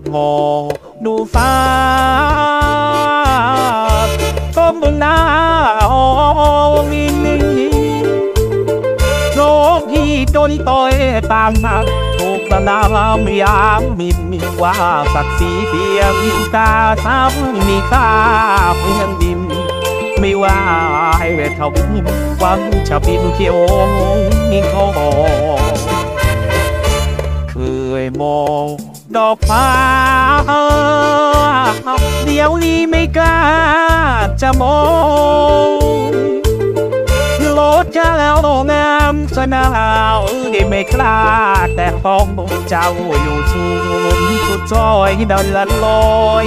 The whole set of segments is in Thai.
ดมองดูฟ้าก็มึงหน้าอมินีโลกที่โดนต่อยตามนักถูกประนามยามมินมีว่าศักดิ์ศรีเพียงตาซ้ำมีค่าเพียงดินไม่ว่าให้เวทเท่าบินหวังจะบินเขียวมีทองเคยมอง ดอกฟ้า เดี๋ยวนี้ไม่กล้าจะมองรถจะแล้วโรงงามสนาวที่ไม่กล้าแต่ห้องเจ้าอยู่สูงสุดซอยเดินละลอย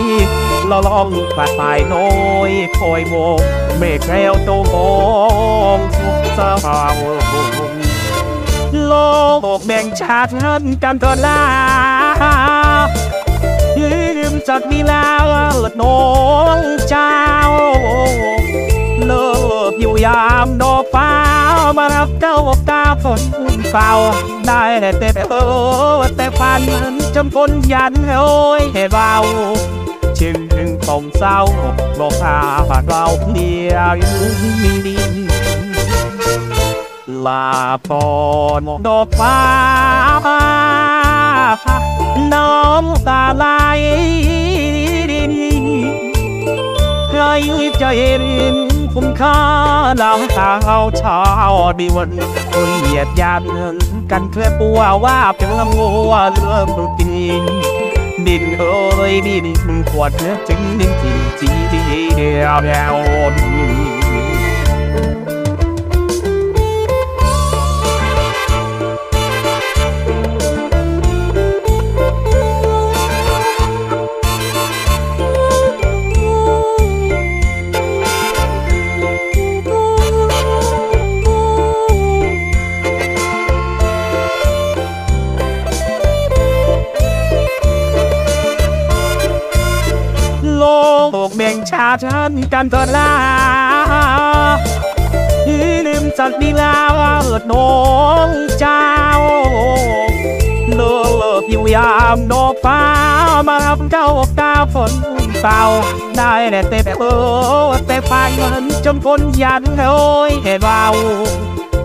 ลอลองปัดปลายน้อยคอยโมงเมฆแก้วโตมองสุขสาว โลกแบ่งชาติกันเถอะลายืมจากนี้แล้วน้องเจ้าเลิกอยู่ยามดอกฟ้ามารับเจ้าตาฝนเฝ้าได้แต่แต่เออแต่ฟันจนพ้นยันโอ้ยให้เบาจึงคงเศร้าบอกพาเราเดียวมีดิน ลาพรดอกฟ้าน้ำตาไหลใครจะเห็นคุณค่าหลังเท้าเช้าดีวันคนเหยียดยามเงินกันแค่ปัวว่าเป็นลำงัวเรื่องกินดินเอ้ยดินมันขวดเนื้อจึงดินที่จีเดียวแนว โลกแบ่งชาติกันเถิดลาลืมสักดีลาเอิดน้องเจ้าเลิกอยู่ยามดอกฟ้ามารับเจ้าตาฝนเฝ้าได้แต่แต่เออแต่ฟันมันจนพ้นยันโอ้ยเห็นเบา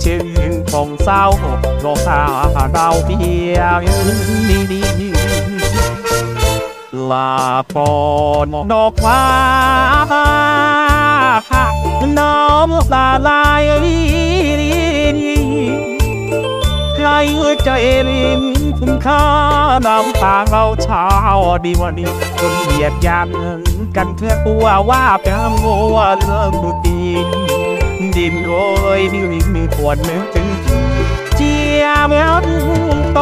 จึงคงเศร้าโลกาเราเพียงดีดี ลาพรดอกฟ้าน้ำตาไหลใครจะเอ็นคุณค่าน้ำตาเราช้าดีวันนี้คนเหยียดยามกันเพื่อปัวว่าเป็นงัวเรื่องดูดีดินโอยนี่มีขวดนึกถึงเจียมแล้วโต